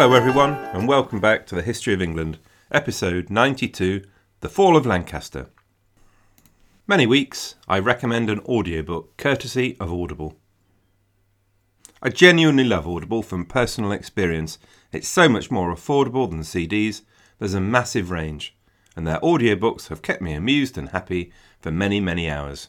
Hello, everyone, and welcome back to the History of England, episode 92 The Fall of Lancaster. Many weeks, I recommend an audiobook courtesy of Audible. I genuinely love Audible from personal experience. It's so much more affordable than CDs, there's a massive range, and their audiobooks have kept me amused and happy for many, many hours.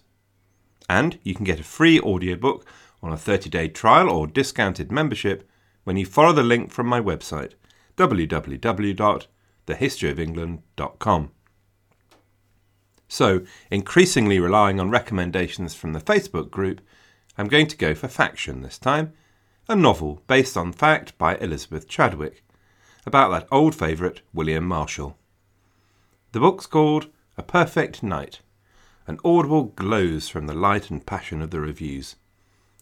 And you can get a free audiobook on a 30 day trial or discounted membership when you follow the link from my website www.thehistoryofengland.com. So, increasingly relying on recommendations from the Facebook group, I'm going to go for Faction this time, a novel based on fact by Elizabeth Chadwick, about that old favourite William Marshall. The book's called A Perfect Night, and Audible glows from the light and passion of the reviews.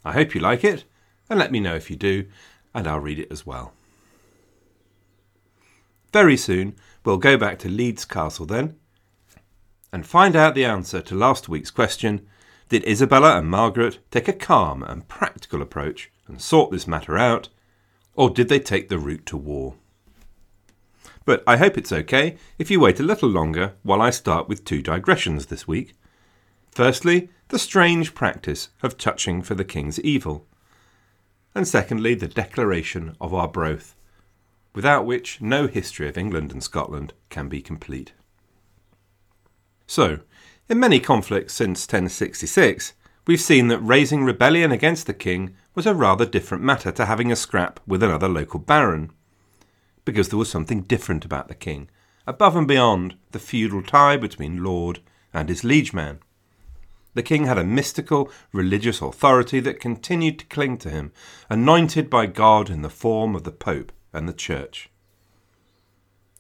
I hope you like it, and let me know if you do, and I'll read it as well. Very soon, we'll go back to Leeds Castle then, and find out the answer to last week's question Did Isabella and Margaret take a calm and practical approach and sort this matter out, or did they take the route to war? But I hope it's okay if you wait a little longer while I start with two digressions this week. Firstly, the strange practice of touching for the king's evil. And secondly, the declaration of our Arbroath, without which no history of England and Scotland can be complete. So, in many conflicts since 1066, we've seen that raising rebellion against the king was a rather different matter to having a scrap with another local baron, because there was something different about the king, above and beyond the feudal tie between lord and his liegeman. The king had a mystical, religious authority that continued to cling to him, anointed by God in the form of the Pope and the Church.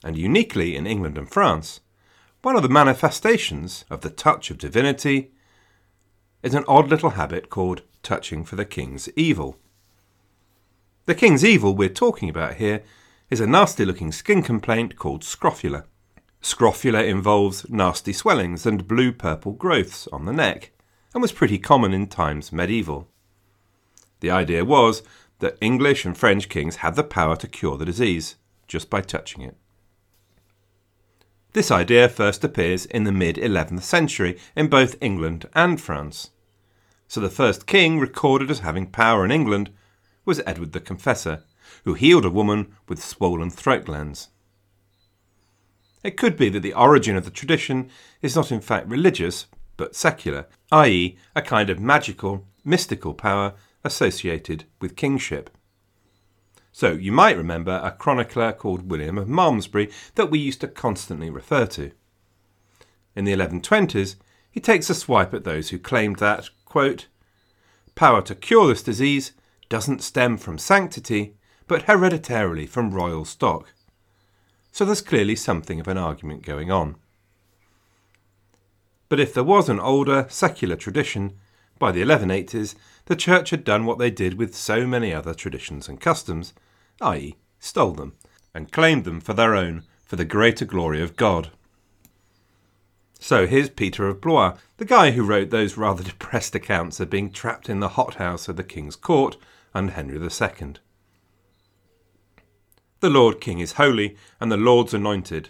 And uniquely in England and France, one of the manifestations of the touch of divinity is an odd little habit called touching for the king's evil. The king's evil we're talking about here is a nasty looking skin complaint called scrofula. Scrofula involves nasty swellings and blue purple growths on the neck, and was pretty common in times medieval. The idea was that English and French kings had the power to cure the disease just by touching it. This idea first appears in the mid 11th century in both England and France. So the first king recorded as having power in England was Edward the Confessor, who healed a woman with swollen throat glands. It could be that the origin of the tradition is not in fact religious, but secular, i.e., a kind of magical, mystical power associated with kingship. So you might remember a chronicler called William of Malmesbury that we used to constantly refer to. In the 1120s, he takes a swipe at those who claimed that, quote, power to cure this disease doesn't stem from sanctity, but hereditarily from royal stock. So there's clearly something of an argument going on. But if there was an older, secular tradition, by the 1180s the Church had done what they did with so many other traditions and customs i.e., stole them, and claimed them for their own for the greater glory of God. So here's Peter of Blois, the guy who wrote those rather depressed accounts of being trapped in the hothouse of the king's court under Henry II. The Lord King is holy, and the Lord's anointed,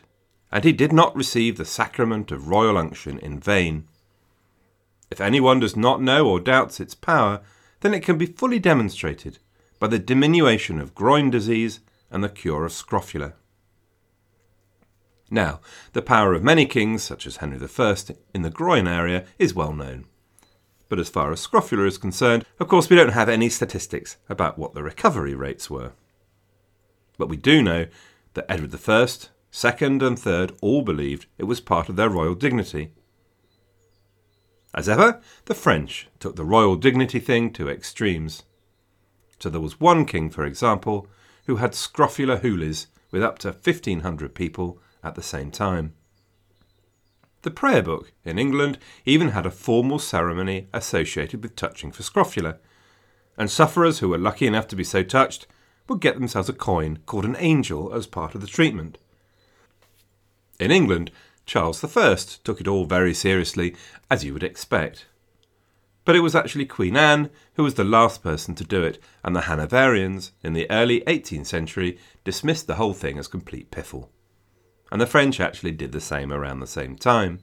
and he did not receive the sacrament of royal unction in vain. If anyone does not know or doubts its power, then it can be fully demonstrated by the diminution of groin disease and the cure of scrofula. Now, the power of many kings, such as Henry I, in the groin area is well known. But as far as scrofula is concerned, of course, we don't have any statistics about what the recovery rates were. But we do know that Edward I, second, and third all believed it was part of their royal dignity. As ever, the French took the royal dignity thing to extremes. So there was one king, for example, who had scrofula hules with up to 1,500 people at the same time. The prayer book in England even had a formal ceremony associated with touching for scrofula, and sufferers who were lucky enough to be so touched would get themselves a coin called an angel as part of the treatment. In England, Charles I took it all very seriously, as you would expect. But it was actually Queen Anne who was the last person to do it, and the Hanoverians in the early 18th century dismissed the whole thing as complete piffle. And the French actually did the same around the same time.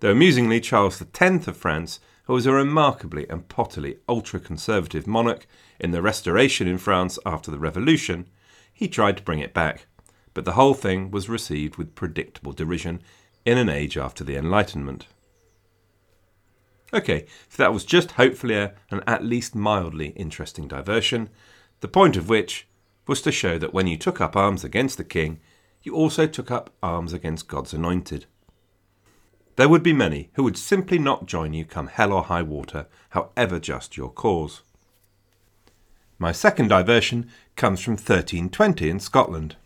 Though amusingly, Charles X of France, who was a remarkably and pottily ultra conservative monarch in the Restoration in France after the Revolution, he tried to bring it back, but the whole thing was received with predictable derision in an age after the Enlightenment. Okay, so that was just hopefully a, an at least mildly interesting diversion, the point of which was to show that when you took up arms against the king, you also took up arms against God's anointed. There would be many who would simply not join you come hell or high water, however just your cause. My second diversion comes from 1320 in Scotland.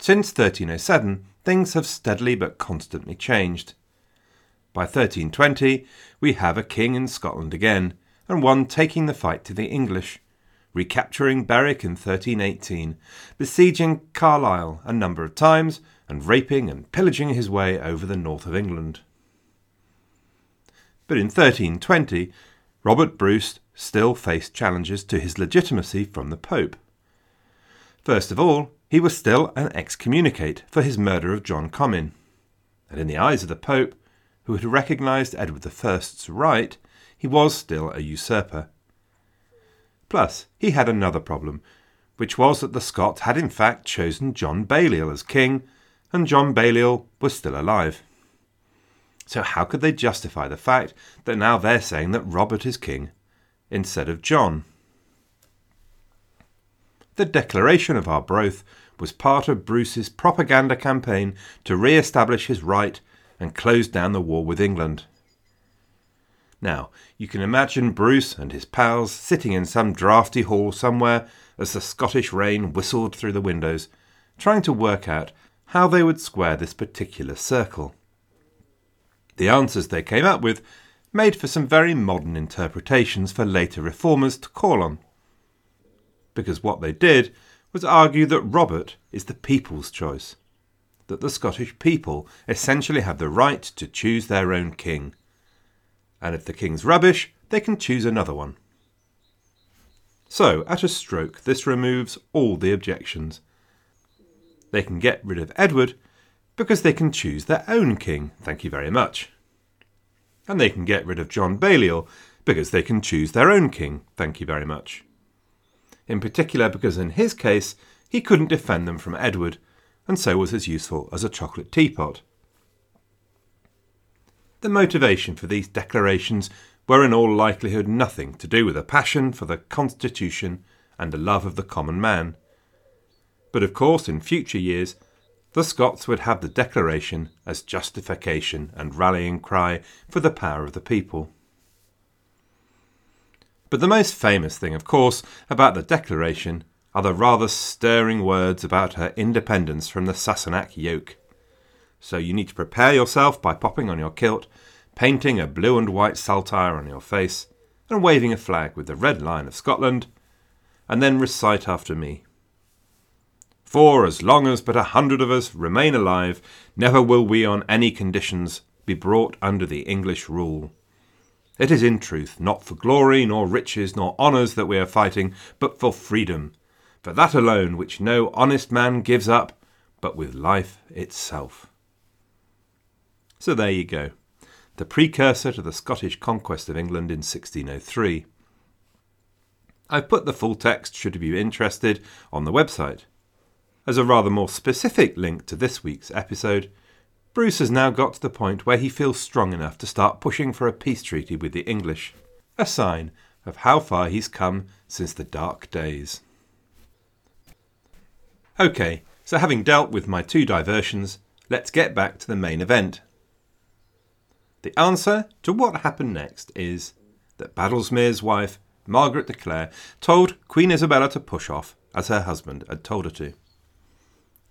Since 1307, things have steadily but constantly changed. By 1320, we have a king in Scotland again, and one taking the fight to the English, recapturing Berwick in 1318, besieging Carlisle a number of times, and raping and pillaging his way over the north of England. But in 1320, Robert Bruce still faced challenges to his legitimacy from the Pope. First of all, he was still an excommunicate for his murder of John Comyn, and in the eyes of the Pope, who had recognised Edward I's right, he was still a usurper. Plus, he had another problem, which was that the Scots had in fact chosen John Balliol as king, and John Balliol was still alive. So, how could they justify the fact that now they're saying that Robert is king instead of John? The Declaration of Arbroath was part of Bruce's propaganda campaign to re establish his right and close down the war with England. Now, you can imagine Bruce and his pals sitting in some draughty hall somewhere as the Scottish rain whistled through the windows, trying to work out how they would square this particular circle. The answers they came up with made for some very modern interpretations for later reformers to call on because what they did was argue that Robert is the people's choice, that the Scottish people essentially have the right to choose their own king, and if the king's rubbish, they can choose another one. So, at a stroke, this removes all the objections. They can get rid of Edward because they can choose their own king, thank you very much. And they can get rid of John Balliol because they can choose their own king, thank you very much in particular because in his case he couldn't defend them from Edward, and so was as useful as a chocolate teapot. The motivation for these declarations were in all likelihood nothing to do with a passion for the Constitution and a love of the common man. But of course, in future years, the Scots would have the Declaration as justification and rallying cry for the power of the people. But the most famous thing, of course, about the Declaration are the rather stirring words about her independence from the Sassenach yoke. So you need to prepare yourself by popping on your kilt, painting a blue and white saltire on your face, and waving a flag with the red line of Scotland, and then recite after me. For as long as but a hundred of us remain alive, never will we on any conditions be brought under the English rule. It is in truth not for glory, nor riches, nor honours that we are fighting, but for freedom, for that alone which no honest man gives up, but with life itself. So there you go, the precursor to the Scottish conquest of England in 1603. I've put the full text, should you be interested, on the website. As a rather more specific link to this week's episode, Bruce has now got to the point where he feels strong enough to start pushing for a peace treaty with the English, a sign of how far he's come since the dark days. OK, so having dealt with my two diversions, let's get back to the main event. The answer to what happened next is that Badlesmere's wife, Margaret de Clare, told Queen Isabella to push off, as her husband had told her to.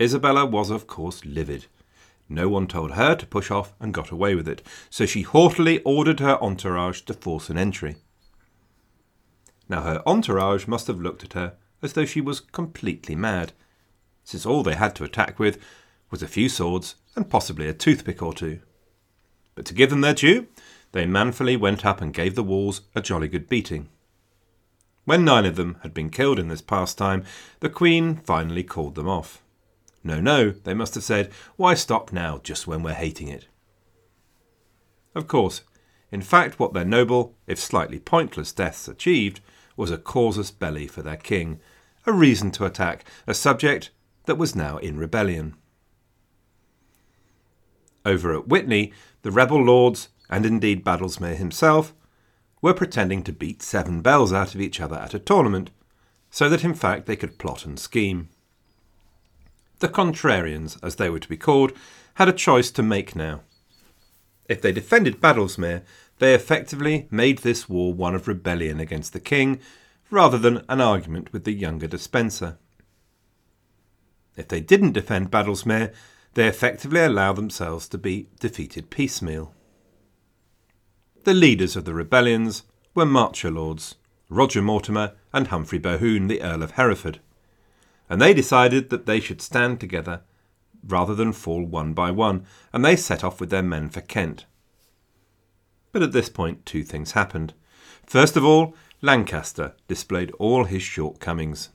Isabella was, of course, livid no one told her to push off and got away with it, so she haughtily ordered her entourage to force an entry. Now her entourage must have looked at her as though she was completely mad, since all they had to attack with was a few swords and possibly a toothpick or two. But to give them their due, they manfully went up and gave the walls a jolly good beating. When nine of them had been killed in this pastime, the Queen finally called them off. No, no, they must have said, why stop now just when we're hating it? Of course, in fact, what their noble, if slightly pointless deaths achieved was a casus belli for their king, a reason to attack a subject that was now in rebellion. Over at Witney, the rebel lords, and indeed Badlesmere himself, were pretending to beat seven bells out of each other at a tournament, so that in fact they could plot and scheme. The contrarians, as they were to be called, had a choice to make now. If they defended Badlesmere, they effectively made this war one of rebellion against the king, rather than an argument with the younger Despenser. If they didn't defend Badlesmere, they effectively allowed themselves to be defeated piecemeal. The leaders of the rebellions were Marcher lords, Roger Mortimer and Humphrey Bohun, the Earl of Hereford, and they decided that they should stand together rather than fall one by one, and they set off with their men for Kent. But at this point, two things happened. First of all, Lancaster displayed all his shortcomings.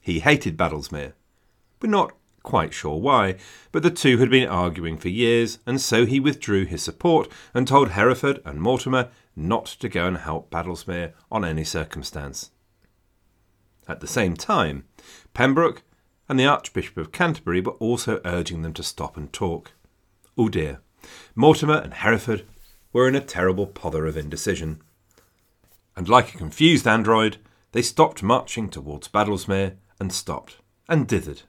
He hated Badlesmere. We're not quite sure why, but the two had been arguing for years, and so he withdrew his support and told Hereford and Mortimer not to go and help Badlesmere on any circumstance. At the same time, Pembroke and the Archbishop of Canterbury were also urging them to stop and talk. Oh dear, Mortimer and Hereford were in a terrible pother of indecision. And like a confused android, they stopped marching towards Badlesmere and stopped and dithered.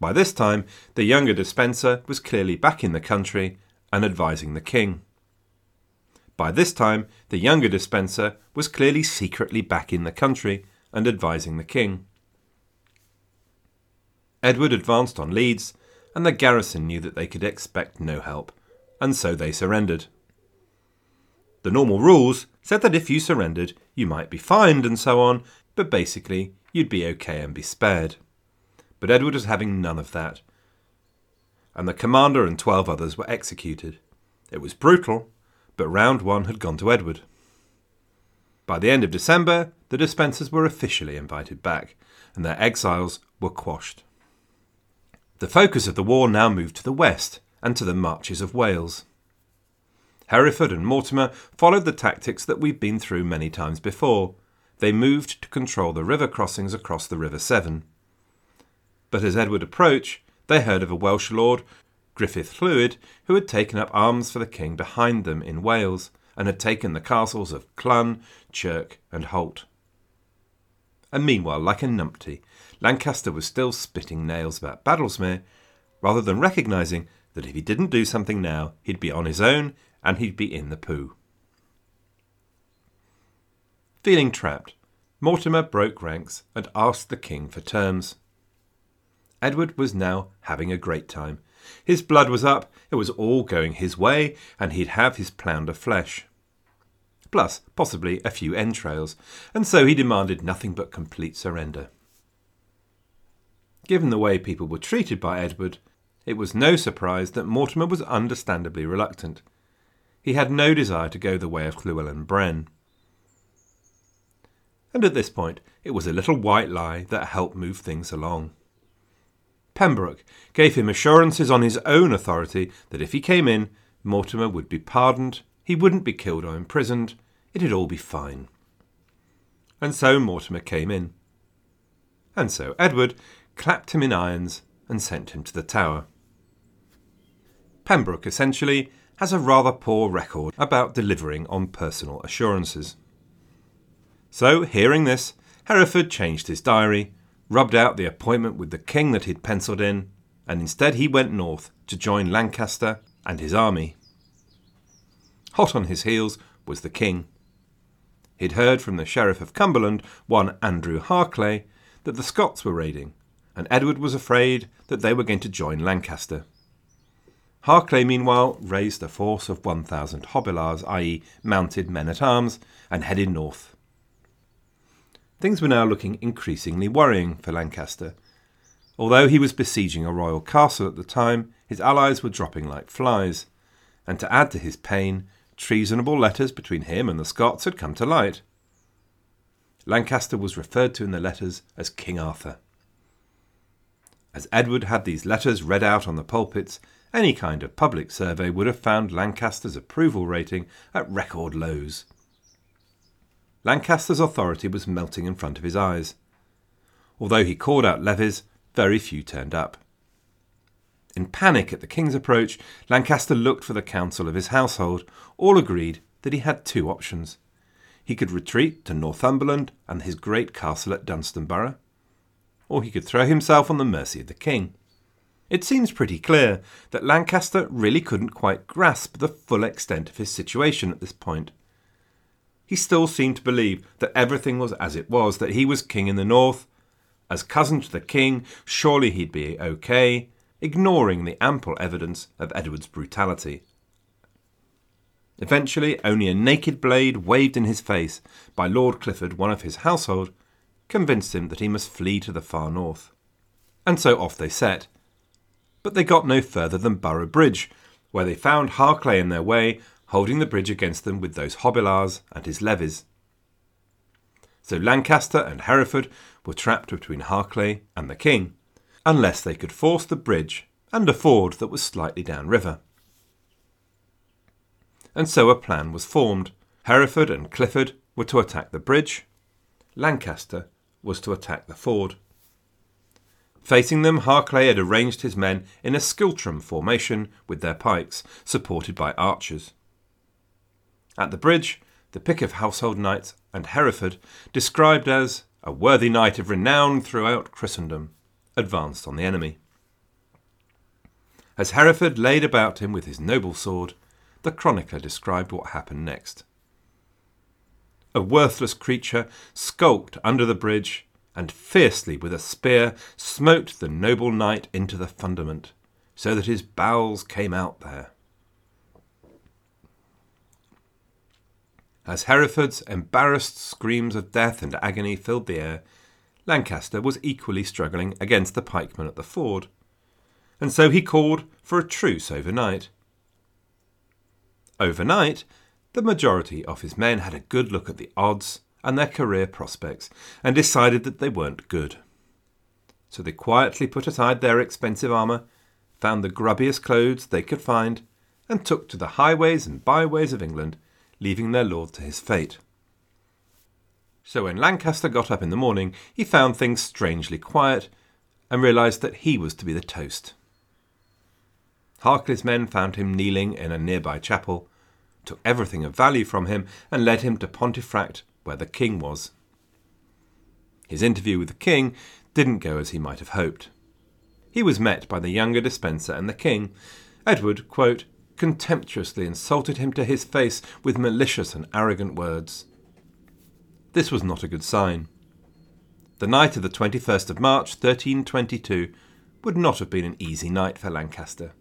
By this time, the younger Despenser was clearly back in the country and advising the king. By this time, the younger Despenser was clearly secretly back in the country and advising the king. Edward advanced on Leeds, and the garrison knew that they could expect no help, and so they surrendered. The normal rules said that if you surrendered, you might be fined and so on, but basically, you'd be okay and be spared. But Edward was having none of that, and the commander and twelve others were executed. It was brutal, but round one had gone to Edward. By the end of December, the Despensers were officially invited back, and their exiles were quashed. The focus of the war now moved to the west and to the marches of Wales. Hereford and Mortimer followed the tactics that we've been through many times before. They moved to control the river crossings across the River Severn. But as Edward approached, they heard of a Welsh lord Griffith Llwyd, who had taken up arms for the king behind them in Wales, and had taken the castles of Clun, Chirk, and Holt. And meanwhile, like a numpty, Lancaster was still spitting nails about Badlesmere, rather than recognising that if he didn't do something now, he'd be on his own and he'd be in the poo. Feeling trapped, Mortimer broke ranks and asked the king for terms. Edward was now having a great time, his blood was up, it was all going his way, and he'd have his pound of flesh. Plus, possibly, a few entrails, and so he demanded nothing but complete surrender. Given the way people were treated by Edward, it was no surprise that Mortimer was understandably reluctant. He had no desire to go the way of Llewellyn Bren. And at this point, it was a little white lie that helped move things along. Pembroke gave him assurances on his own authority that if he came in, Mortimer would be pardoned, he wouldn't be killed or imprisoned, it'd all be fine. And so Mortimer came in. And so Edward clapped him in irons and sent him to the Tower. Pembroke essentially has a rather poor record about delivering on personal assurances. So, hearing this, Hereford changed his diary rubbed out the appointment with the king that he'd penciled in, and instead he went north to join Lancaster and his army. Hot on his heels was the king. He'd heard from the Sheriff of Cumberland, one Andrew Harclay, that the Scots were raiding, and Edward was afraid that they were going to join Lancaster. Harclay, meanwhile, raised a force of 1,000 hobilars, i.e., mounted men at arms, and headed north. Things were now looking increasingly worrying for Lancaster. Although he was besieging a royal castle at the time, his allies were dropping like flies, and to add to his pain, treasonable letters between him and the Scots had come to light. Lancaster was referred to in the letters as King Arthur. As Edward had these letters read out on the pulpits, any kind of public survey would have found Lancaster's approval rating at record lows. Lancaster's authority was melting in front of his eyes. Although he called out levies, very few turned up. In panic at the king's approach, Lancaster looked for the counsel of his household. All agreed that he had two options. He could retreat to Northumberland and his great castle at Dunstanburgh, or he could throw himself on the mercy of the king. It seems pretty clear that Lancaster really couldn't quite grasp the full extent of his situation at this point. He still seemed to believe that everything was as it was, that he was king in the north. As cousin to the king, surely he'd be okay, ignoring the ample evidence of Edward's brutality. Eventually, only a naked blade waved in his face by Lord Clifford, one of his household, convinced him that he must flee to the far north. And so off they set, but they got no further than Boroughbridge, Bridge, where they found Harclay in their way, holding the bridge against them with those Hobilars and his levies. So Lancaster and Hereford were trapped between Harclay and the king, unless they could force the bridge and a ford that was slightly downriver. And so a plan was formed. Hereford and Clifford were to attack the bridge, Lancaster was to attack the ford. Facing them, Harclay had arranged his men in a schiltrom formation with their pikes, supported by archers. At the bridge, the pick of household knights and Hereford, described as a worthy knight of renown throughout Christendom, advanced on the enemy. As Hereford laid about him with his noble sword, the chronicler described what happened next. A worthless creature skulked under the bridge and fiercely with a spear smote the noble knight into the fundament, so that his bowels came out there. As Hereford's embarrassed screams of death and agony filled the air, Lancaster was equally struggling against the pikemen at the ford, and so he called for a truce overnight. Overnight, the majority of his men had a good look at the odds and their career prospects and decided that they weren't good. So they quietly put aside their expensive armour, found the grubbiest clothes they could find, and took to the highways and byways of England, leaving their lord to his fate. So when Lancaster got up in the morning, he found things strangely quiet and realised that he was to be the toast. Harclay's men found him kneeling in a nearby chapel, took everything of value from him, and led him to Pontefract where the king was. His interview with the king didn't go as he might have hoped. He was met by the younger Despenser and the king. Edward, quote, contemptuously insulted him to his face with malicious and arrogant words. This was not a good sign. The night of the 21st of March, 1322, would not have been an easy night for Lancaster.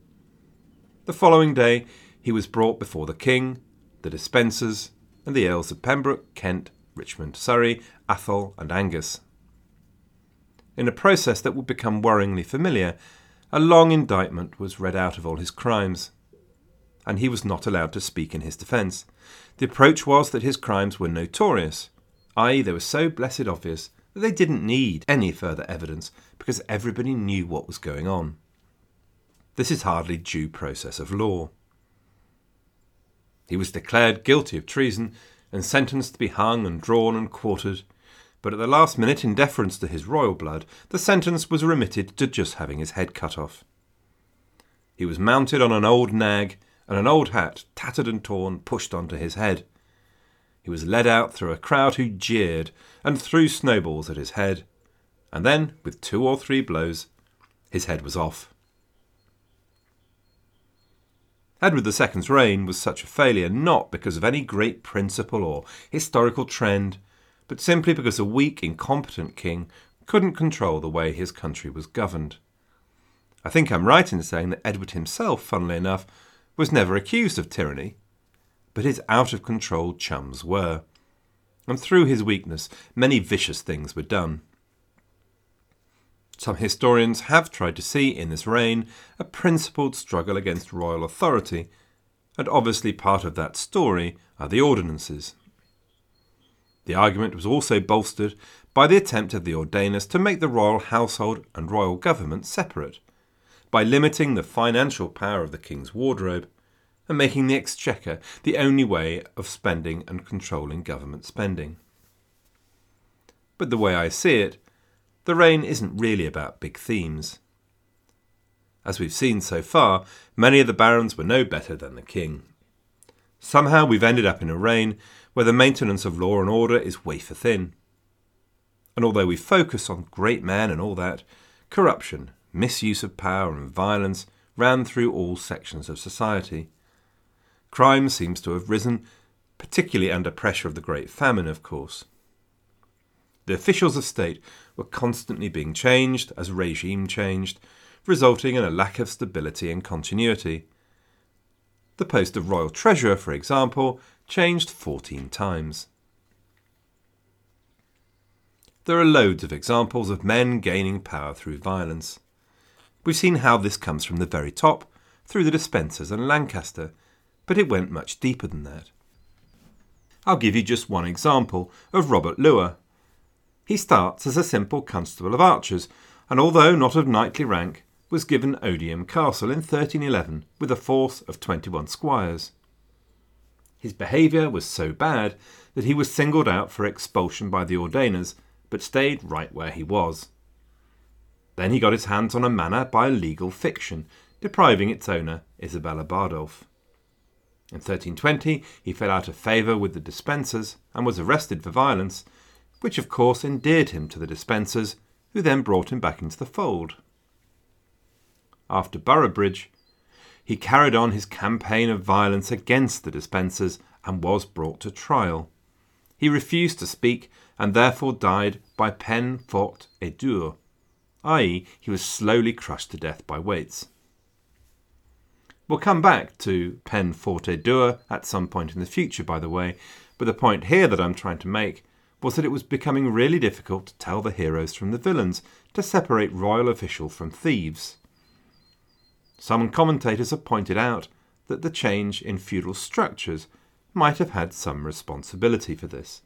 The following day, he was brought before the king, the Despensers, and the Earls of Pembroke, Kent, Richmond, Surrey, Athol, and Angus. In a process that would become worryingly familiar, a long indictment was read out of all his crimes, and he was not allowed to speak in his defence. The approach was that his crimes were notorious, i.e., they were so blessed obvious that they didn't need any further evidence because everybody knew what was going on. This is hardly due process of law. He was declared guilty of treason and sentenced to be hung and drawn and quartered, but at the last minute, in deference to his royal blood, the sentence was remitted to just having his head cut off. He was mounted on an old nag, and an old hat, tattered and torn, pushed onto his head. He was led out through a crowd who jeered and threw snowballs at his head, and then, with two or three blows, his head was off. Edward II's reign was such a failure not because of any great principle or historical trend, but simply because a weak, incompetent king couldn't control the way his country was governed. I think I'm right in saying that Edward himself, funnily enough, was never accused of tyranny, but his out of control chums were. And through his weakness, many vicious things were done. Some historians have tried to see in this reign a principled struggle against royal authority, and obviously part of that story are the ordinances. The argument was also bolstered by the attempt of the Ordainers to make the royal household and royal government separate, by limiting the financial power of the king's wardrobe and making the exchequer the only way of spending and controlling government spending. But the way I see it, the reign isn't really about big themes. As we've seen so far, many of the barons were no better than the king. Somehow we've ended up in a reign where the maintenance of law and order is wafer thin. And although we focus on great men and all that, corruption, misuse of power, and violence ran through all sections of society. Crime seems to have risen, particularly under pressure of the Great Famine, of course. The officials of state were constantly being changed as regime changed, resulting in a lack of stability and continuity. The post of royal treasurer, for example, changed 14 times. There are loads of examples of men gaining power through violence. We've seen how this comes from the very top, through the Despensers and Lancaster, but it went much deeper than that. I'll give you just one example of Robert Lewer. He starts as a simple constable of archers, and although not of knightly rank, was given Odiham Castle in 1311 with a force of 21 squires. His behaviour was so bad that he was singled out for expulsion by the Ordainers but stayed right where he was. Then he got his hands on a manor by a legal fiction, depriving its owner, Isabella Bardolph. In 1320, he fell out of favour with the Despensers and was arrested for violence, which of course endeared him to the Despensers, who then brought him back into the fold. After Boroughbridge, he carried on his campaign of violence against the Despensers and was brought to trial. He refused to speak and therefore died by peine forte et dure, i.e., he was slowly crushed to death by weights. We'll come back to peine forte et dure at some point in the future, by the way, but the point here that I'm trying to make was that it was becoming really difficult to tell the heroes from the villains, to separate royal official from thieves. Some commentators have pointed out that the change in feudal structures might have had some responsibility for this.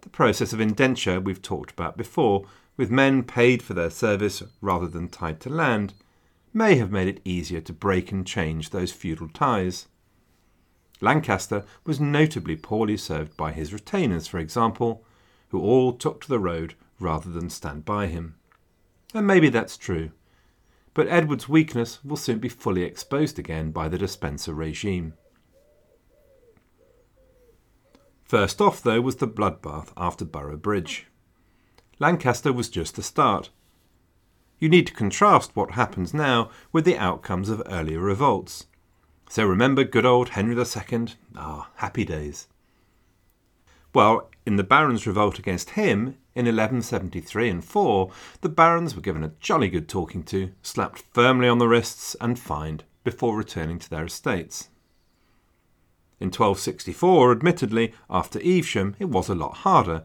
The process of indenture we've talked about before, with men paid for their service rather than tied to land, may have made it easier to break and change those feudal ties. Lancaster was notably poorly served by his retainers, for example, who all took to the road rather than stand by him. And maybe that's true. But Edward's weakness will soon be fully exposed again by the Despenser regime. First off, though, was the bloodbath after Boroughbridge. Lancaster was just the start. You need to contrast what happens now with the outcomes of earlier revolts. So remember good old Henry II? Ah, happy days. Well, in the Barons' revolt against him in 1173 and 4, the barons were given a jolly good talking to, slapped firmly on the wrists, and fined before returning to their estates. In 1264, admittedly, after Evesham, it was a lot harder.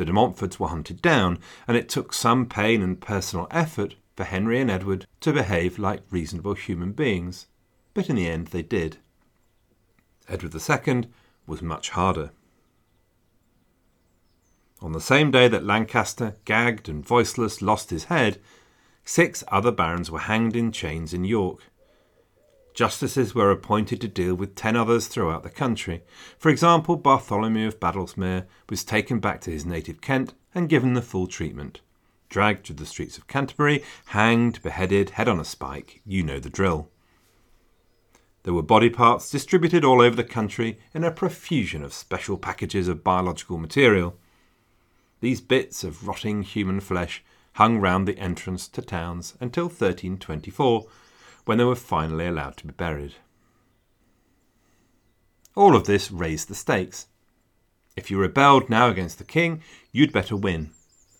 The de Montforts were hunted down, and it took some pain and personal effort for Henry and Edward to behave like reasonable human beings. But in the end, they did. Edward II was much harder. On the same day that Lancaster, gagged and voiceless, lost his head, six other barons were hanged in chains in York. Justices were appointed to deal with ten others throughout the country. For example, Bartholomew of Badlesmere was taken back to his native Kent and given the full treatment. Dragged to the streets of Canterbury, hanged, beheaded, head on a spike, you know the drill. There were body parts distributed all over the country in a profusion of special packages of biological material. These bits of rotting human flesh hung round the entrance to towns until 1324 when they were finally allowed to be buried. All of this raised the stakes. If you rebelled now against the king, you'd better win,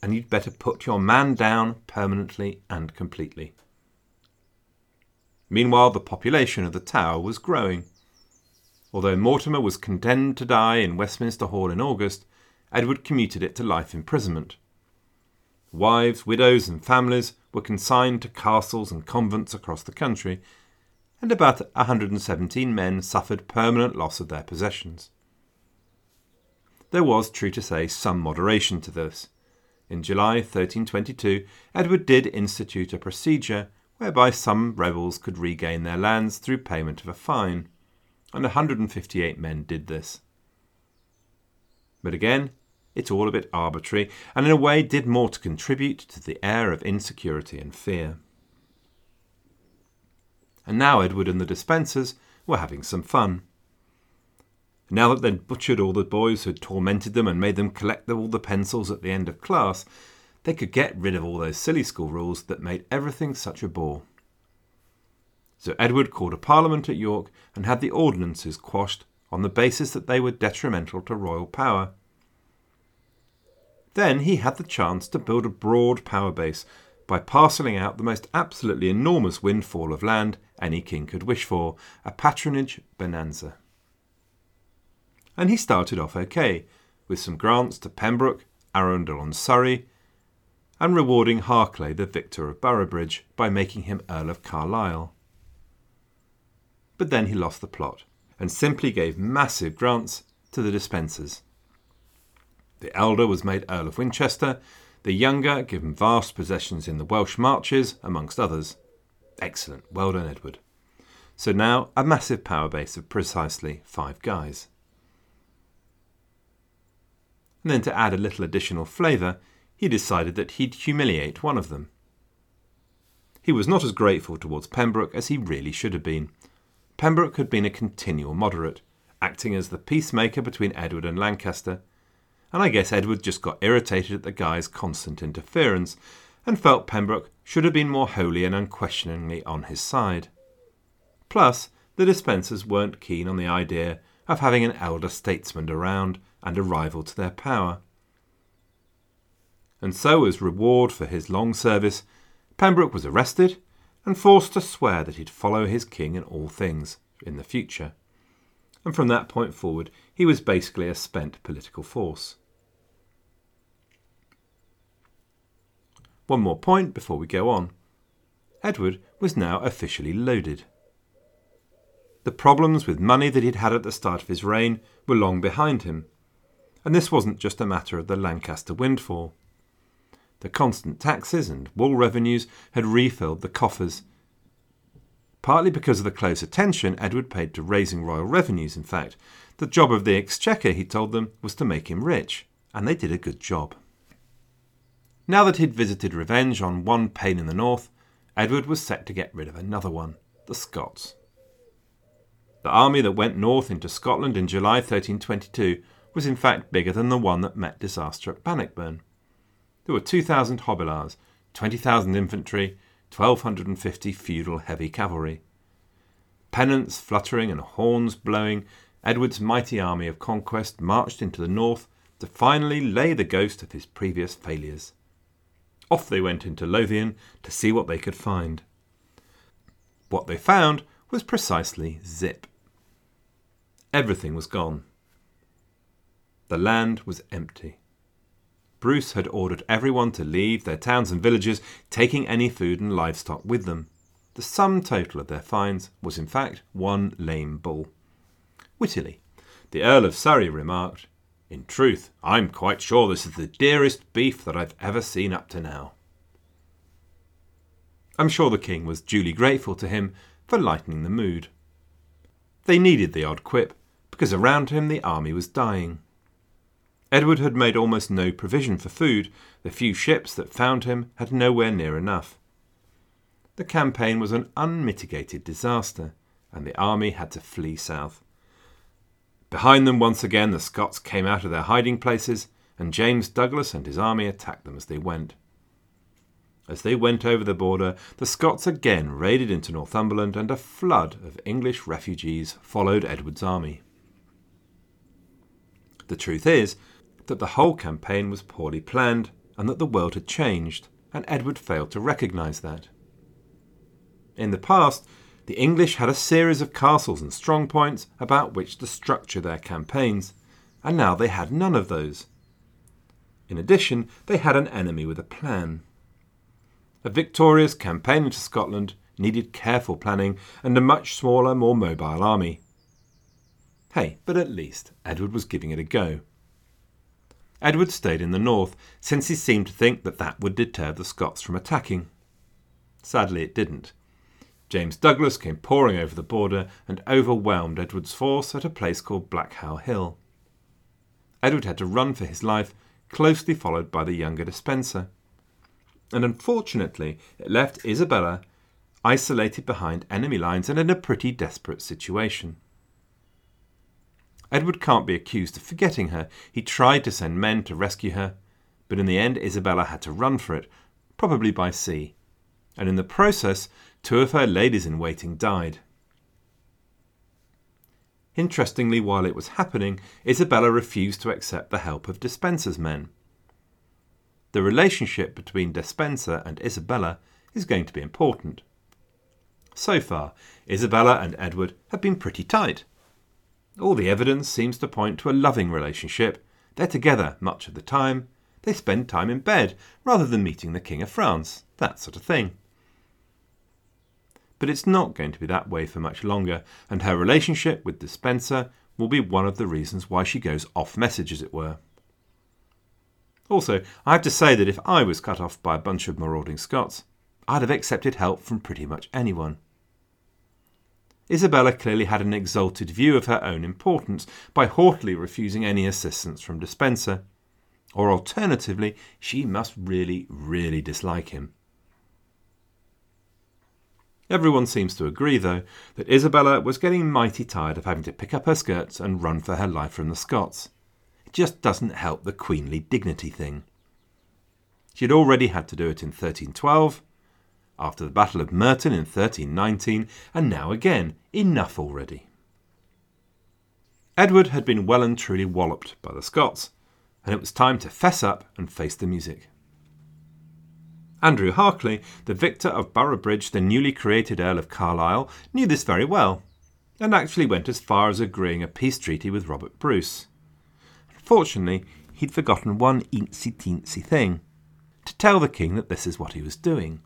and you'd better put your man down permanently and completely. Meanwhile, the population of the Tower was growing. Although Mortimer was condemned to die in Westminster Hall in August, Edward commuted it to life imprisonment. Wives, widows, and families were consigned to castles and convents across the country, and about 117 men suffered permanent loss of their possessions. There was, true to say, some moderation to this. In July 1322, Edward did institute a procedure whereby some rebels could regain their lands through payment of a fine, and 158 men did this. But again, it's all a bit arbitrary, and in a way did more to contribute to the air of insecurity and fear. And now Edward and the Despensers were having some fun. Now that they'd butchered all the boys who'd tormented them and made them collect all the pencils at the end of class, they could get rid of all those silly school rules that made everything such a bore. So Edward called a parliament at York and had the ordinances quashed on the basis that they were detrimental to royal power. Then he had the chance to build a broad power base by parcelling out the most absolutely enormous windfall of land any king could wish for, a patronage bonanza. And he started off okay, with some grants to Pembroke, Arundel and Surrey, and rewarding Harclay, the victor of Boroughbridge, by making him Earl of Carlisle. But then he lost the plot, and simply gave massive grants to the Despensers. The elder was made Earl of Winchester, the younger given vast possessions in the Welsh Marches, amongst others. Excellent, well done, Edward. So now a massive power base of precisely five guys. And then to add a little additional flavour, he decided that he'd humiliate one of them. He was not as grateful towards Pembroke as he really should have been. Pembroke had been a continual moderate, acting as the peacemaker between Edward and Lancaster, and I guess Edward just got irritated at the guy's constant interference and felt Pembroke should have been more wholly and unquestioningly on his side. Plus, the Despensers weren't keen on the idea of having an elder statesman around and a rival to their power. And so, as reward for his long service, Pembroke was arrested and forced to swear that he'd follow his king in all things in the future. And from that point forward, he was basically a spent political force. One more point before we go on. Edward was now officially loaded. The problems with money that he'd had at the start of his reign were long behind him, and this wasn't just a matter of the Lancaster windfall. The constant taxes and wool revenues had refilled the coffers. Partly because of the close attention Edward paid to raising royal revenues, in fact, the job of the Exchequer, he told them, was to make him rich, and they did a good job. Now that he'd visited revenge on one pain in the north, Edward was set to get rid of another one the Scots. The army that went north into Scotland in July 1322 was in fact bigger than the one that met disaster at Bannockburn. There were 2,000 Hobilars, 20,000 infantry, 1,250 feudal heavy cavalry. Pennants fluttering and horns blowing, Edward's mighty army of conquest marched into the north to finally lay the ghost of his previous failures. Off they went into Lothian to see what they could find. What they found was precisely zip. Everything was gone. The land was empty. Bruce had ordered everyone to leave their towns and villages, taking any food and livestock with them. The sum total of their finds was, in fact, one lame bull. Wittily, the Earl of Surrey remarked, in truth, I'm quite sure this is the dearest beef that I've ever seen up to now. I'm sure the king was duly grateful to him for lightening the mood. They needed the odd quip, because around him the army was dying. Edward had made almost no provision for food. The few ships that found him had nowhere near enough. The campaign was an unmitigated disaster, and the army had to flee south. Behind them, once again, the Scots came out of their hiding places, and James Douglas and his army attacked them as they went. As they went over the border, the Scots again raided into Northumberland, and a flood of English refugees followed Edward's army. The truth is that the whole campaign was poorly planned, and that the world had changed, and Edward failed to recognise that. In the past, the English had a series of castles and strong points about which to structure their campaigns, and now they had none of those. In addition, they had an enemy with a plan. A victorious campaign into Scotland needed careful planning and a much smaller, more mobile army. Hey, but at least Edward was giving it a go. Edward stayed in the north, since he seemed to think that that would deter the Scots from attacking. Sadly, it didn't. James Douglas came pouring over the border and overwhelmed Edward's force at a place called Blackhow Hill. Edward had to run for his life, closely followed by the younger Despenser. And unfortunately, it left Isabella isolated behind enemy lines and in a pretty desperate situation. Edward can't be accused of forgetting her. He tried to send men to rescue her, but in the end, Isabella had to run for it, probably by sea. And in the process, two of her ladies in waiting died. Interestingly, while it was happening, Isabella refused to accept the help of Despenser's men. The relationship between Despenser and Isabella is going to be important. So far, Isabella and Edward have been pretty tight. All the evidence seems to point to a loving relationship. They're together much of the time. They spend time in bed rather than meeting the King of France, that sort of thing. But it's not going to be that way for much longer, and her relationship with Despenser will be one of the reasons why she goes off message, as it were. Also, I have to say that if I was cut off by a bunch of marauding Scots, I'd have accepted help from pretty much anyone. Isabella clearly had an exalted view of her own importance by haughtily refusing any assistance from Despenser. Or alternatively, she must really, really dislike him. Everyone seems to agree, though, that Isabella was getting mighty tired of having to pick up her skirts and run for her life from the Scots. It just doesn't help the queenly dignity thing. She had already had to do it in 1312, after the Battle of Myton in 1319, and now again. Enough already. Edward had been well and truly walloped by the Scots, and it was time to fess up and face the music. Andrew Harclay, the victor of Boroughbridge, the newly created Earl of Carlisle, knew this very well, and actually went as far as agreeing a peace treaty with Robert Bruce. Unfortunately, he'd forgotten one eensy teensy thing to tell the king that this is what he was doing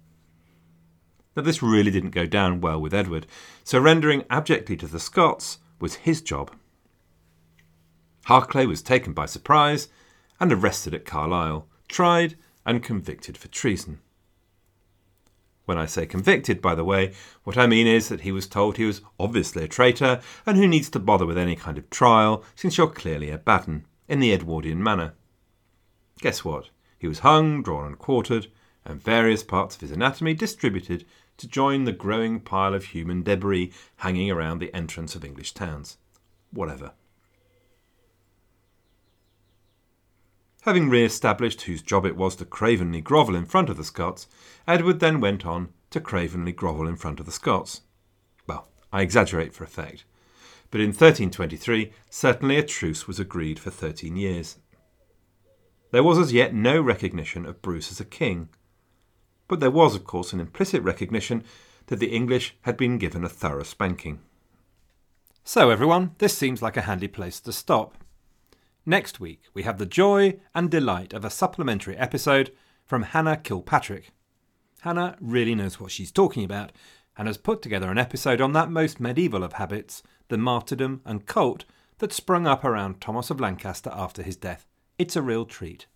Now, this really didn't go down well with Edward, surrendering abjectly to the Scots was his job. Harclay was taken by surprise and arrested at Carlisle, tried and convicted for treason. When I say convicted, by the way, what I mean is that he was told he was obviously a traitor and who needs to bother with any kind of trial since you're clearly a Batten, in the Edwardian manner. Guess what? He was hung, drawn, and quartered, and various parts of his anatomy distributed to join the growing pile of human debris hanging around the entrance of English towns. Whatever. Having re established whose job it was to cravenly grovel in front of the Scots, Edward then went on to cravenly grovel in front of the Scots. Well, I exaggerate for effect. But in 1323, certainly a truce was agreed for 13 years. There was as yet no recognition of Bruce as a king, but there was, of course, an implicit recognition that the English had been given a thorough spanking. So, everyone, this seems like a handy place to stop. Next week, we have the joy and delight of a supplementary episode from Hannah Kilpatrick. Hannah really knows what she's talking about and has put together an episode on that most medieval of habits, the martyrdom and cult that sprung up around Thomas of Lancaster after his death. It's a real treat.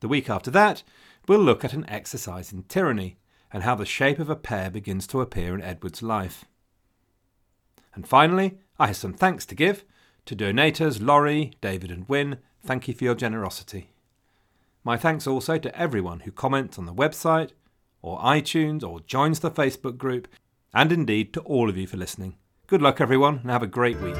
The week after that, we'll look at an exercise in tyranny and how the shape of a pear begins to appear in Edward's life. And finally, I have some thanks to give to donators Laurie, David, and Wynne. Thank you for your generosity. My thanks also to everyone who comments on the website, or iTunes, or joins the Facebook group, and indeed to all of you for listening. Good luck, everyone, and have a great week.